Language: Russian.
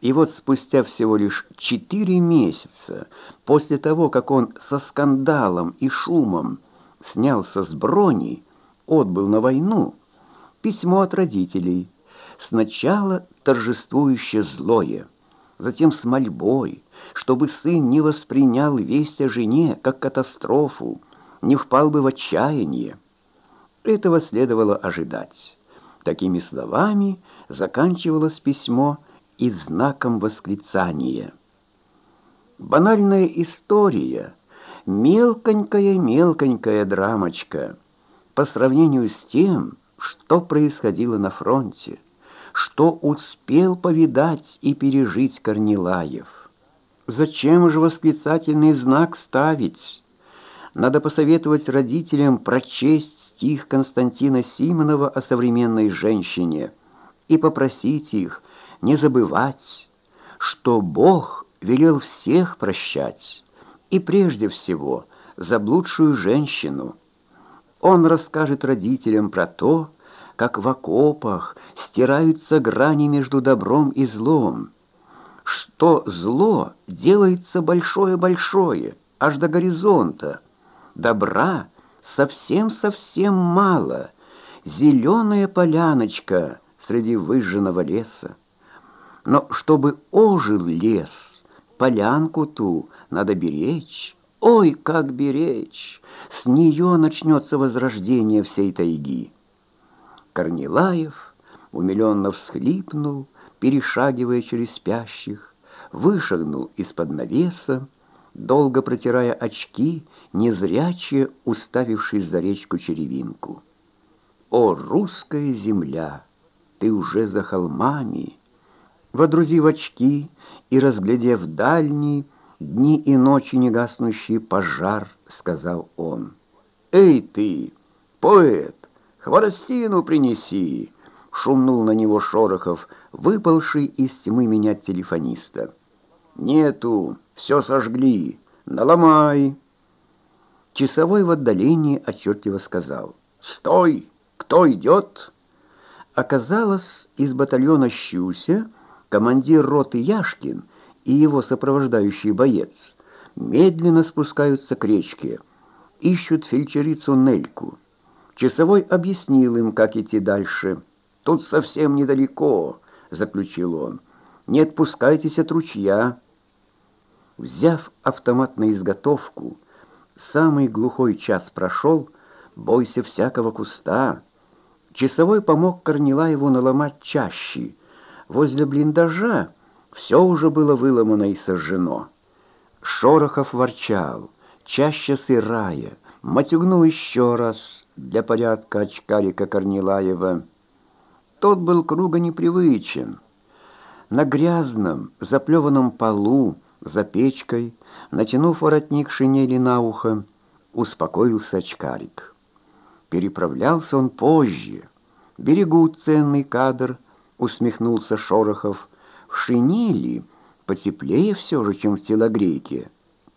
И вот спустя всего лишь четыре месяца после того, как он со скандалом и шумом снялся с брони, отбыл на войну, письмо от родителей, сначала торжествующе злое, затем с мольбой, чтобы сын не воспринял весть о жене как катастрофу, не впал бы в отчаяние. Этого следовало ожидать. Такими словами заканчивалось письмо и знаком восклицания. Банальная история, мелконькая-мелконькая драмочка по сравнению с тем, что происходило на фронте, что успел повидать и пережить Корнилаев. Зачем же восклицательный знак ставить? Надо посоветовать родителям прочесть стих Константина Симонова о современной женщине и попросить их не забывать, что Бог велел всех прощать, и прежде всего заблудшую женщину. Он расскажет родителям про то, как в окопах стираются грани между добром и злом, что зло делается большое-большое, аж до горизонта, добра совсем-совсем мало, зеленая поляночка среди выжженного леса. Но чтобы ожил лес, полянку ту надо беречь. Ой, как беречь! С нее начнется возрождение всей тайги. Корнилаев умиленно всхлипнул, перешагивая через спящих, вышагнул из-под навеса, долго протирая очки, незрячие, уставившись за речку Черевинку. «О, русская земля! Ты уже за холмами!» Водрузив очки и разглядев дальний, дни и ночи негаснущий пожар, сказал он. «Эй ты, поэт, хворостину принеси!» Шумнул на него Шорохов, выпалший из тьмы менять телефониста. «Нету, все сожгли, наломай!» Часовой в отдалении отчетливо сказал. «Стой! Кто идет?» Оказалось, из батальона «Щуся» командир роты Яшкин и его сопровождающий боец медленно спускаются к речке, ищут фельдшерицу Нельку. Часовой объяснил им, как идти дальше. «Тут совсем недалеко», — заключил он. «Не отпускайтесь от ручья». Взяв автомат на изготовку, самый глухой час прошел, бойся всякого куста. Часовой помог Корнилаеву наломать чаще — Возле блиндажа все уже было выломано и сожжено. Шорохов ворчал, чаще сырая, матюгнул еще раз для порядка очкарика Корнилаева. Тот был круга непривычен. На грязном, заплеванном полу, за печкой, натянув воротник шинели на ухо, успокоился очкарик. Переправлялся он позже. Берегут ценный кадр — усмехнулся Шорохов. В шинели потеплее все же, чем в телогрейке.